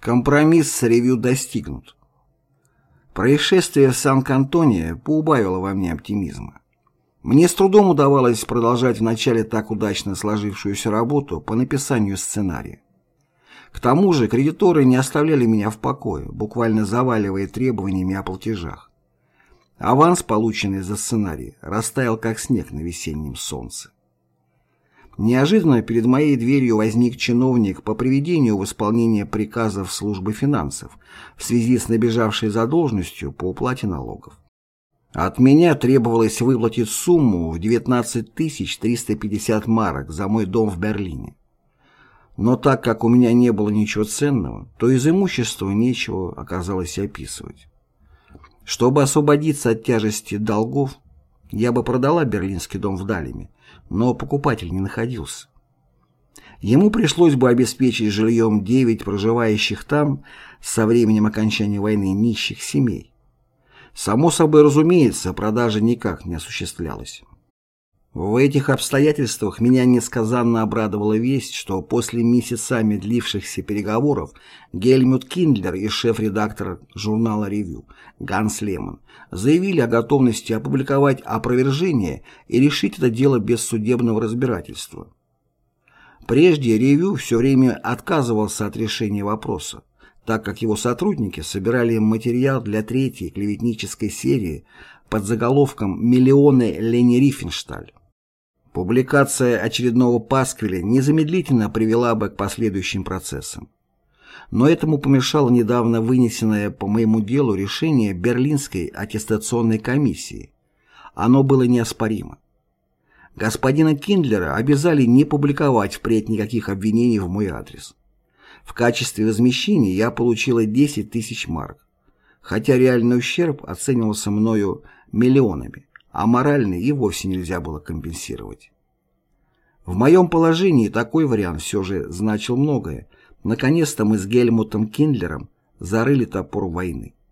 Компромисс с ревью достигнут. Происшествие в Сан-Кантоне поубавило во мне оптимизма. Мне с трудом удавалось продолжать вначале так удачно сложившуюся работу по написанию сценария. К тому же кредиторы не оставляли меня в покое, буквально заваливая требованиями о платежах. Аванс, полученный за сценарий, растаял как снег на весеннем солнце. Неожиданно перед моей дверью возник чиновник по приведению в исполнение приказов службы финансов в связи с набежавшей задолженностью по уплате налогов. От меня требовалось выплатить сумму в 19 350 марок за мой дом в Берлине. Но так как у меня не было ничего ценного, то из имущества нечего оказалось описывать. Чтобы освободиться от тяжести долгов, я бы продала берлинский дом в Далеме, но покупатель не находился. Ему пришлось бы обеспечить жильем девять проживающих там со временем окончания войны нищих семей. Само собой разумеется, продажа никак не осуществлялась. В этих обстоятельствах меня несказанно обрадовала весть, что после месяцами длившихся переговоров Гельмут Киндлер и шеф-редактор журнала «Ревью» Ганс Лемон заявили о готовности опубликовать опровержение и решить это дело без судебного разбирательства. Прежде «Ревью» все время отказывался от решения вопроса, так как его сотрудники собирали материал для третьей клеветнической серии под заголовком «Миллионы Лени Рифеншталь». Публикация очередного пасквиля незамедлительно привела бы к последующим процессам. Но этому помешало недавно вынесенное по моему делу решение Берлинской аттестационной комиссии. Оно было неоспоримо. Господина Киндлера обязали не публиковать впредь никаких обвинений в мой адрес. В качестве возмещения я получила 10 тысяч марок, хотя реальный ущерб оценивался мною миллионами а моральный и вовсе нельзя было компенсировать. В моем положении такой вариант все же значил многое. Наконец-то мы с Гельмутом Киндлером зарыли топор войны.